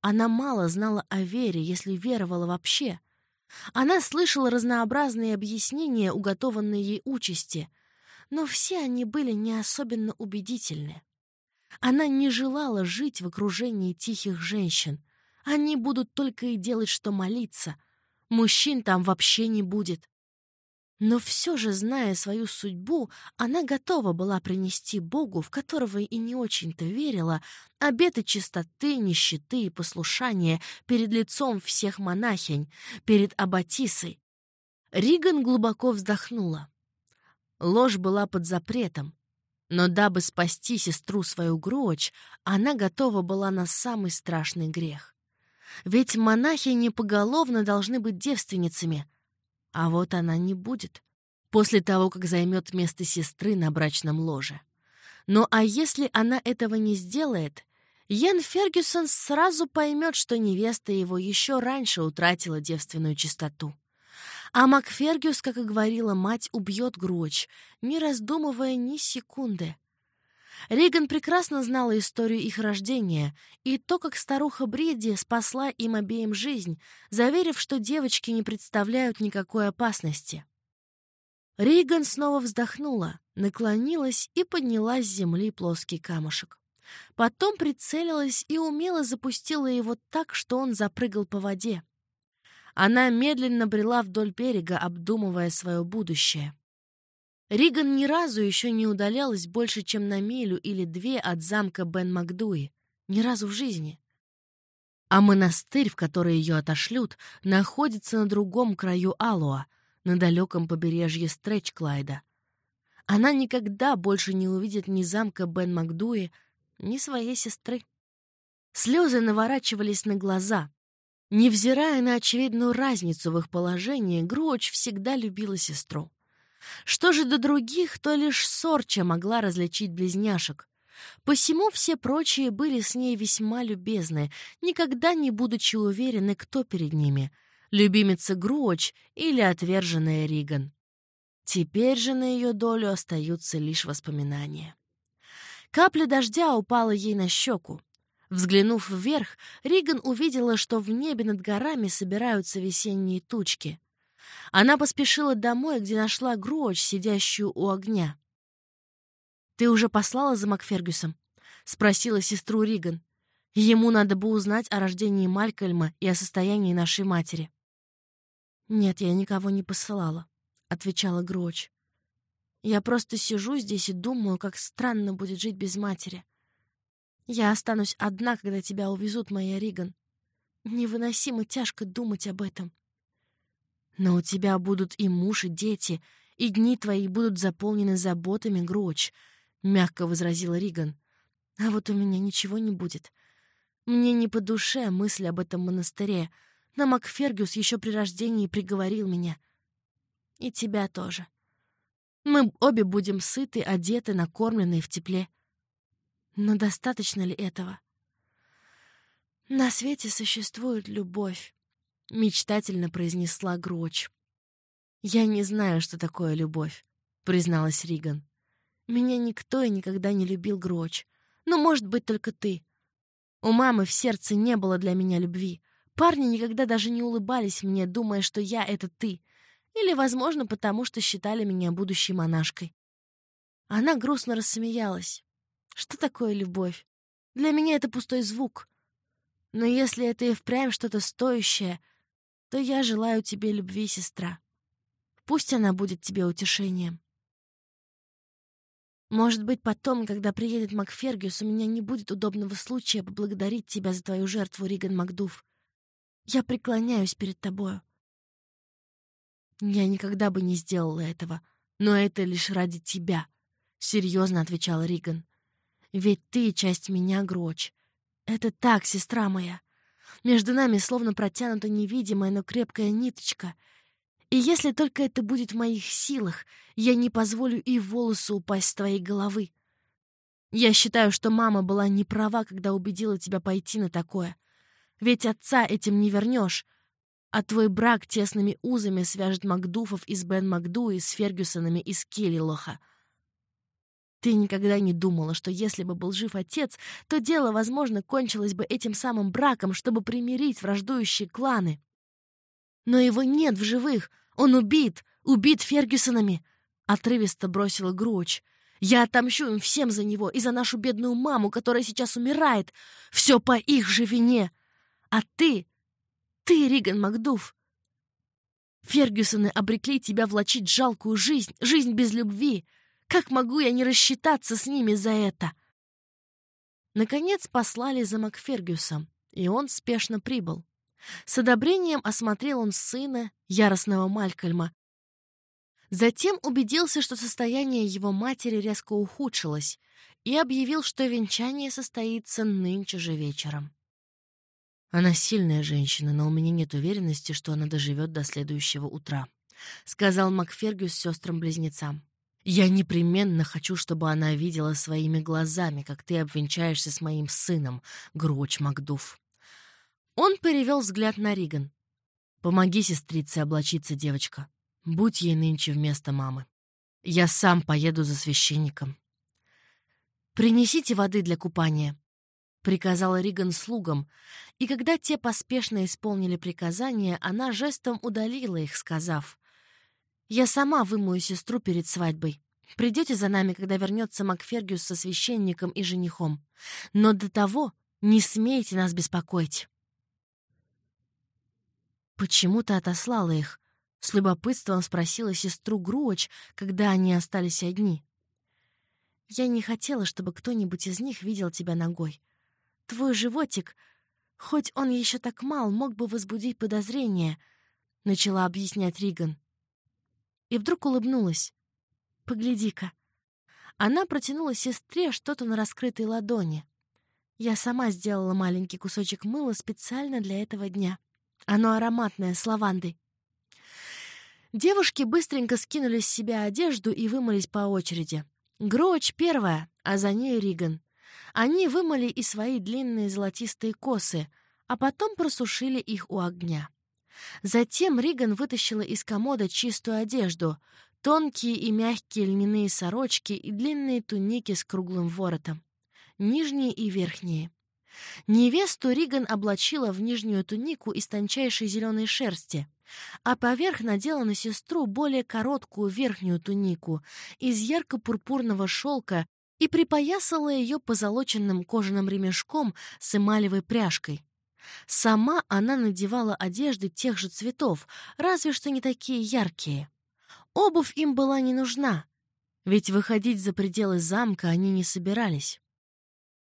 Она мало знала о вере, если веровала вообще. Она слышала разнообразные объяснения, уготованные ей участи, но все они были не особенно убедительны. Она не желала жить в окружении тихих женщин. Они будут только и делать, что молиться. Мужчин там вообще не будет. Но все же, зная свою судьбу, она готова была принести Богу, в которого и не очень-то верила, обеты чистоты, нищеты и послушания перед лицом всех монахинь, перед Аббатисой. Риган глубоко вздохнула. Ложь была под запретом, но дабы спасти сестру свою Гроч, она готова была на самый страшный грех. Ведь монахи не поголовно должны быть девственницами. А вот она не будет, после того, как займет место сестры на брачном ложе. Ну а если она этого не сделает, Йен Фергюсон сразу поймет, что невеста его еще раньше утратила девственную чистоту. А Макфергюс, как и говорила мать, убьет Гроч, не раздумывая ни секунды. Рейган прекрасно знала историю их рождения и то, как старуха Бриди спасла им обеим жизнь, заверив, что девочки не представляют никакой опасности. Рейган снова вздохнула, наклонилась и подняла с земли плоский камушек. Потом прицелилась и умело запустила его так, что он запрыгал по воде. Она медленно брела вдоль берега, обдумывая свое будущее. Риган ни разу еще не удалялась больше, чем на милю или две от замка Бен Макдуи. Ни разу в жизни. А монастырь, в который ее отошлют, находится на другом краю Алуа, на далеком побережье Стретч-Клайда. Она никогда больше не увидит ни замка Бен Макдуи, ни своей сестры. Слезы наворачивались на глаза, Невзирая на очевидную разницу в их положении, Груоч всегда любила сестру. Что же до других, то лишь Сорча могла различить близняшек. Посему все прочие были с ней весьма любезны, никогда не будучи уверены, кто перед ними — любимица Груоч или отверженная Риган. Теперь же на ее долю остаются лишь воспоминания. Капля дождя упала ей на щеку. Взглянув вверх, Риган увидела, что в небе над горами собираются весенние тучки. Она поспешила домой, где нашла Гроч, сидящую у огня. «Ты уже послала за Макфергюсом?» — спросила сестру Риган. «Ему надо бы узнать о рождении Малькольма и о состоянии нашей матери». «Нет, я никого не посылала», — отвечала Гроч. «Я просто сижу здесь и думаю, как странно будет жить без матери. Я останусь одна, когда тебя увезут, моя Риган. Невыносимо тяжко думать об этом. Но у тебя будут и муж, и дети, и дни твои будут заполнены заботами, Гроч, — мягко возразила Риган. А вот у меня ничего не будет. Мне не по душе мысль об этом монастыре, но Макфергюс еще при рождении приговорил меня. И тебя тоже. Мы обе будем сыты, одеты, накормлены в тепле. Но достаточно ли этого? «На свете существует любовь», — мечтательно произнесла Гроч. «Я не знаю, что такое любовь», — призналась Риган. «Меня никто и никогда не любил Гроч. Ну, может быть, только ты. У мамы в сердце не было для меня любви. Парни никогда даже не улыбались мне, думая, что я — это ты. Или, возможно, потому что считали меня будущей монашкой. Она грустно рассмеялась. Что такое любовь? Для меня это пустой звук. Но если это и впрямь что-то стоящее, то я желаю тебе любви, сестра. Пусть она будет тебе утешением. Может быть, потом, когда приедет Макфергюс, у меня не будет удобного случая поблагодарить тебя за твою жертву, Риган Макдув. Я преклоняюсь перед тобою. Я никогда бы не сделала этого, но это лишь ради тебя, — серьезно отвечал Риган. Ведь ты — часть меня, Гроч. Это так, сестра моя. Между нами словно протянута невидимая, но крепкая ниточка — и если только это будет в моих силах, я не позволю и волосу упасть с твоей головы. Я считаю, что мама была не права, когда убедила тебя пойти на такое. Ведь отца этим не вернешь. А твой брак тесными узами свяжет Макдуфов из Бен Макду и с Фергюсонами из Келлилоха. Ты никогда не думала, что если бы был жив отец, то дело, возможно, кончилось бы этим самым браком, чтобы примирить враждующие кланы. Но его нет в живых — он убит! Убит Фергюсонами!» Отрывисто бросила Груч. «Я отомщу им всем за него и за нашу бедную маму, которая сейчас умирает. Все по их же вине. А ты, ты, Риган Макдув, Фергюсоны обрекли тебя влачить жалкую жизнь, жизнь без любви. Как могу я не рассчитаться с ними за это?» Наконец послали за Макфергюсом, и он спешно прибыл. С одобрением осмотрел он сына, яростного Малькольма. Затем убедился, что состояние его матери резко ухудшилось, и объявил, что венчание состоится нынче же вечером. «Она сильная женщина, но у меня нет уверенности, что она доживет до следующего утра», — сказал Макфергюс сестрам-близнецам. «Я непременно хочу, чтобы она видела своими глазами, как ты обвенчаешься с моим сыном, Гроч Макдув. Он перевел взгляд на Риган. «Помоги сестрице облачиться, девочка. Будь ей нынче вместо мамы. Я сам поеду за священником». «Принесите воды для купания», — приказала Риган слугам, и когда те поспешно исполнили приказание, она жестом удалила их, сказав, «Я сама вымою сестру перед свадьбой. Придете за нами, когда вернется Макфергюс со священником и женихом. Но до того не смейте нас беспокоить». «Почему ты отослала их?» — с любопытством спросила сестру Груоч, когда они остались одни. «Я не хотела, чтобы кто-нибудь из них видел тебя ногой. Твой животик, хоть он еще так мал, мог бы возбудить подозрения», — начала объяснять Риган. И вдруг улыбнулась. «Погляди-ка». Она протянула сестре что-то на раскрытой ладони. Я сама сделала маленький кусочек мыла специально для этого дня. Оно ароматное, с лавандой. Девушки быстренько скинули с себя одежду и вымылись по очереди. Гроч первая, а за ней Риган. Они вымыли и свои длинные золотистые косы, а потом просушили их у огня. Затем Риган вытащила из комода чистую одежду, тонкие и мягкие льняные сорочки и длинные туники с круглым воротом. Нижние и верхние. Невесту Риган облачила в нижнюю тунику из тончайшей зеленой шерсти, а поверх надела на сестру более короткую верхнюю тунику из ярко-пурпурного шелка и припоясала ее позолоченным кожаным ремешком с эмалевой пряжкой. Сама она надевала одежды тех же цветов, разве что не такие яркие. Обувь им была не нужна, ведь выходить за пределы замка они не собирались.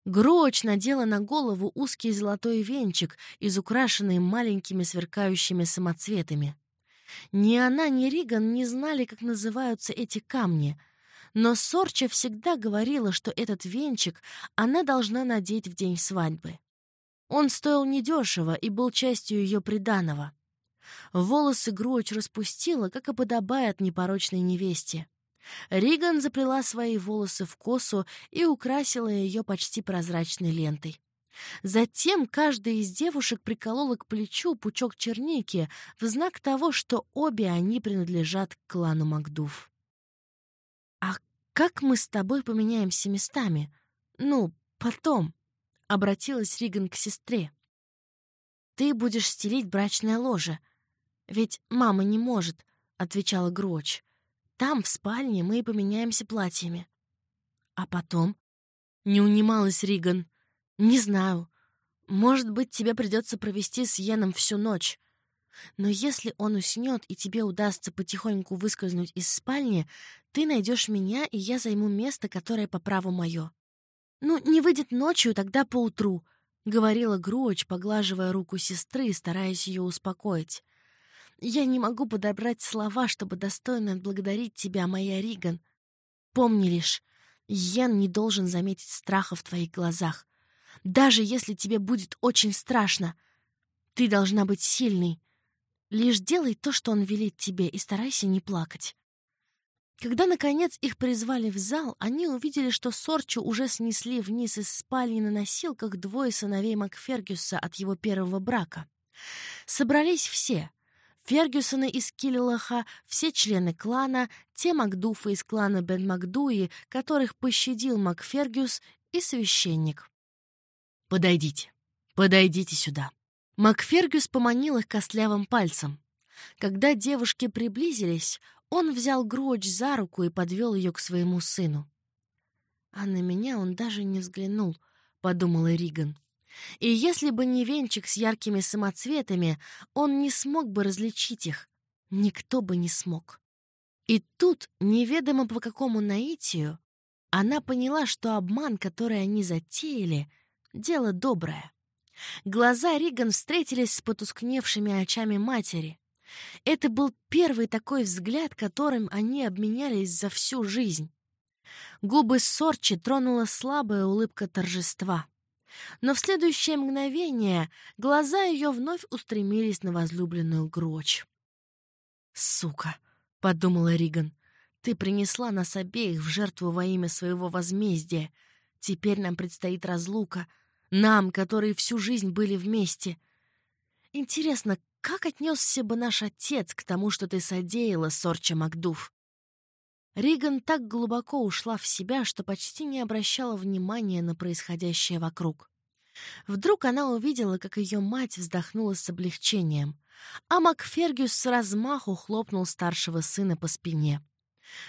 Гроч надела на голову узкий золотой венчик, изукрашенный маленькими сверкающими самоцветами. Ни она, ни Риган не знали, как называются эти камни, но Сорча всегда говорила, что этот венчик она должна надеть в день свадьбы. Он стоил недешево и был частью ее приданого. Волосы Гроч распустила, как и подобает непорочной невесте. Риган заплела свои волосы в косу и украсила ее почти прозрачной лентой. Затем каждая из девушек приколола к плечу пучок черники в знак того, что обе они принадлежат к клану Макдув. «А как мы с тобой поменяемся местами? Ну, потом», — обратилась Риган к сестре. «Ты будешь стелить брачное ложе, ведь мама не может, отвечала Гроч. «Там, в спальне, мы и поменяемся платьями». «А потом?» — не унималась Риган. «Не знаю. Может быть, тебе придется провести с Йеном всю ночь. Но если он уснет, и тебе удастся потихоньку выскользнуть из спальни, ты найдешь меня, и я займу место, которое по праву мое. Ну, не выйдет ночью, тогда поутру», — говорила Груоч, поглаживая руку сестры стараясь ее успокоить. «Я не могу подобрать слова, чтобы достойно отблагодарить тебя, моя Риган. Помни лишь, Йен не должен заметить страха в твоих глазах. Даже если тебе будет очень страшно, ты должна быть сильной, Лишь делай то, что он велит тебе, и старайся не плакать. Когда, наконец, их призвали в зал, они увидели, что Сорчу уже снесли вниз из спальни на носилках двое сыновей Макфергюса от его первого брака. Собрались все. Фергюсоны из Киллилаха, все члены клана, те Макдуфы из клана Бен Макдуи, которых пощадил Макфергюс, и священник. «Подойдите, подойдите сюда», Макфергюс поманил их костлявым пальцем. Когда девушки приблизились, он взял Гроч за руку и подвел ее к своему сыну. «А на меня он даже не взглянул», — подумала Риган. «И если бы не венчик с яркими самоцветами, он не смог бы различить их. Никто бы не смог». И тут, неведомо по какому наитию, она поняла, что обман, который они затеяли, — дело доброе. Глаза Риган встретились с потускневшими очами матери. Это был первый такой взгляд, которым они обменялись за всю жизнь. Губы Сорчи тронула слабая улыбка торжества. Но в следующее мгновение глаза ее вновь устремились на возлюбленную Гроч. «Сука!» — подумала Риган. «Ты принесла нас обеих в жертву во имя своего возмездия. Теперь нам предстоит разлука, нам, которые всю жизнь были вместе. Интересно, как отнесся бы наш отец к тому, что ты содеяла, Сорча Макдув? Риган так глубоко ушла в себя, что почти не обращала внимания на происходящее вокруг. Вдруг она увидела, как ее мать вздохнула с облегчением, а Макфергюс с размаху хлопнул старшего сына по спине.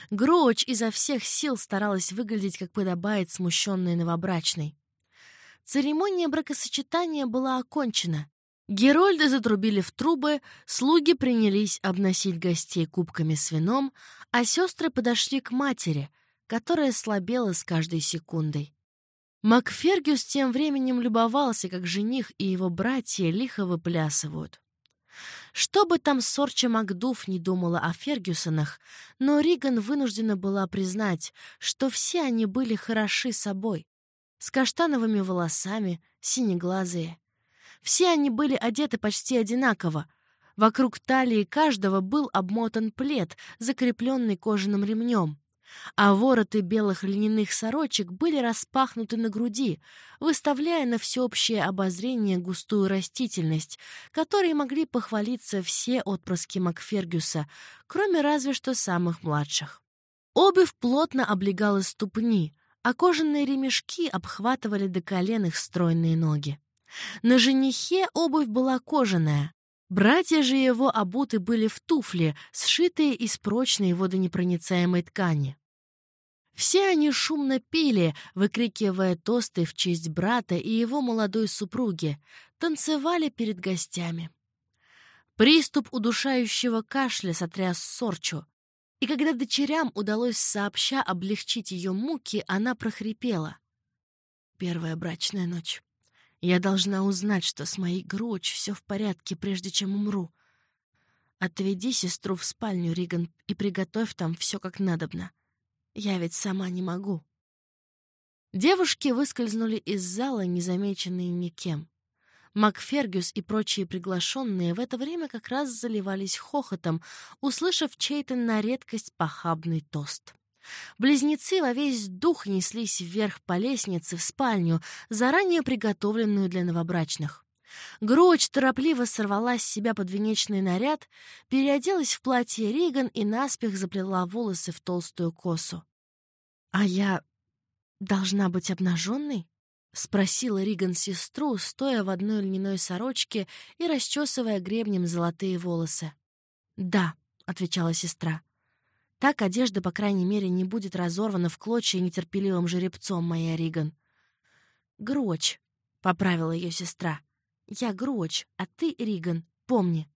Гроуч изо всех сил старалась выглядеть, как подобает смущенной новобрачной. Церемония бракосочетания была окончена. Герольды затрубили в трубы, слуги принялись обносить гостей кубками с вином, а сестры подошли к матери, которая слабела с каждой секундой. Макфергюс тем временем любовался, как жених и его братья лихо выплясывают. Что бы там Сорча Макдуф не думала о Фергюсонах, но Риган вынуждена была признать, что все они были хороши собой с каштановыми волосами, синеглазые. Все они были одеты почти одинаково. Вокруг талии каждого был обмотан плед, закрепленный кожаным ремнем, а вороты белых льняных сорочек были распахнуты на груди, выставляя на всеобщее обозрение густую растительность, которой могли похвалиться все отпрыски Макфергюса, кроме разве что самых младших. Обувь плотно облегала ступни, а кожаные ремешки обхватывали до колен их стройные ноги. На женихе обувь была кожаная. Братья же его обуты были в туфли, сшитые из прочной водонепроницаемой ткани. Все они шумно пили, выкрикивая тосты в честь брата и его молодой супруги, танцевали перед гостями. Приступ удушающего кашля сотряс Сорчу. И когда дочерям удалось сообща облегчить ее муки, она прохрипела. «Первая брачная ночь. Я должна узнать, что с моей грудь все в порядке, прежде чем умру. Отведи сестру в спальню, Риган, и приготовь там все как надобно. Я ведь сама не могу». Девушки выскользнули из зала, незамеченные никем. Макфергюс и прочие приглашенные в это время как раз заливались хохотом, услышав чей-то на редкость похабный тост. Близнецы во весь дух неслись вверх по лестнице в спальню, заранее приготовленную для новобрачных. Гроч торопливо сорвала с себя подвенечный наряд, переоделась в платье Риган и наспех заплела волосы в толстую косу. «А я должна быть обнаженной?» — спросила Риган сестру, стоя в одной льняной сорочке и расчесывая гребнем золотые волосы. «Да», — отвечала сестра. «Так одежда, по крайней мере, не будет разорвана в клочья нетерпеливым жеребцом, моя Риган». «Гроч», — поправила ее сестра. «Я Гроч, а ты, Риган, помни».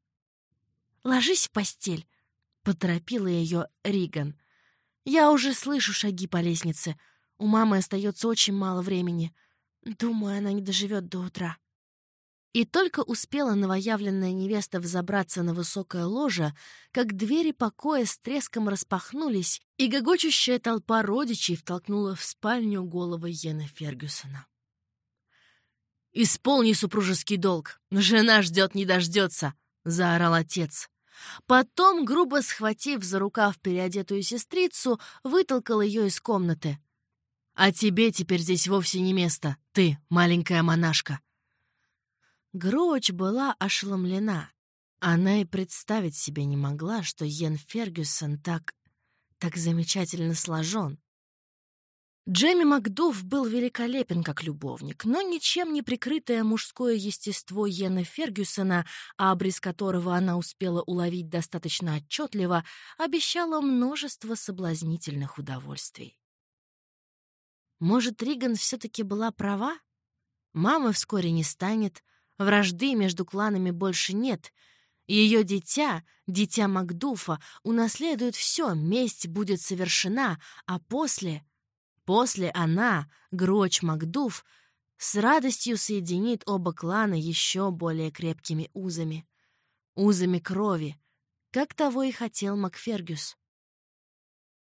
«Ложись в постель», — поторопила ее Риган. «Я уже слышу шаги по лестнице. У мамы остается очень мало времени. Думаю, она не доживет до утра». И только успела новоявленная невеста взобраться на высокое ложе, как двери покоя с треском распахнулись, и гогочущая толпа родичей втолкнула в спальню головы Йена Фергюсона. «Исполни супружеский долг! Жена ждет, не дождется!» — заорал отец. Потом, грубо схватив за рукав переодетую сестрицу, вытолкал ее из комнаты. «А тебе теперь здесь вовсе не место, ты, маленькая монашка!» Гроуч была ошеломлена. Она и представить себе не могла, что Йен Фергюсон так... так замечательно сложен. Джемми Макдуф был великолепен как любовник, но ничем не прикрытое мужское естество Йена Фергюсона, а обрез которого она успела уловить достаточно отчетливо, обещало множество соблазнительных удовольствий. Может, Риган все-таки была права? Мамы вскоре не станет, Вражды между кланами больше нет. Ее дитя, дитя Макдуфа, унаследует все, месть будет совершена, а после... После она, Гроч Макдуф, с радостью соединит оба клана еще более крепкими узами. Узами крови, как того и хотел Макфергюс.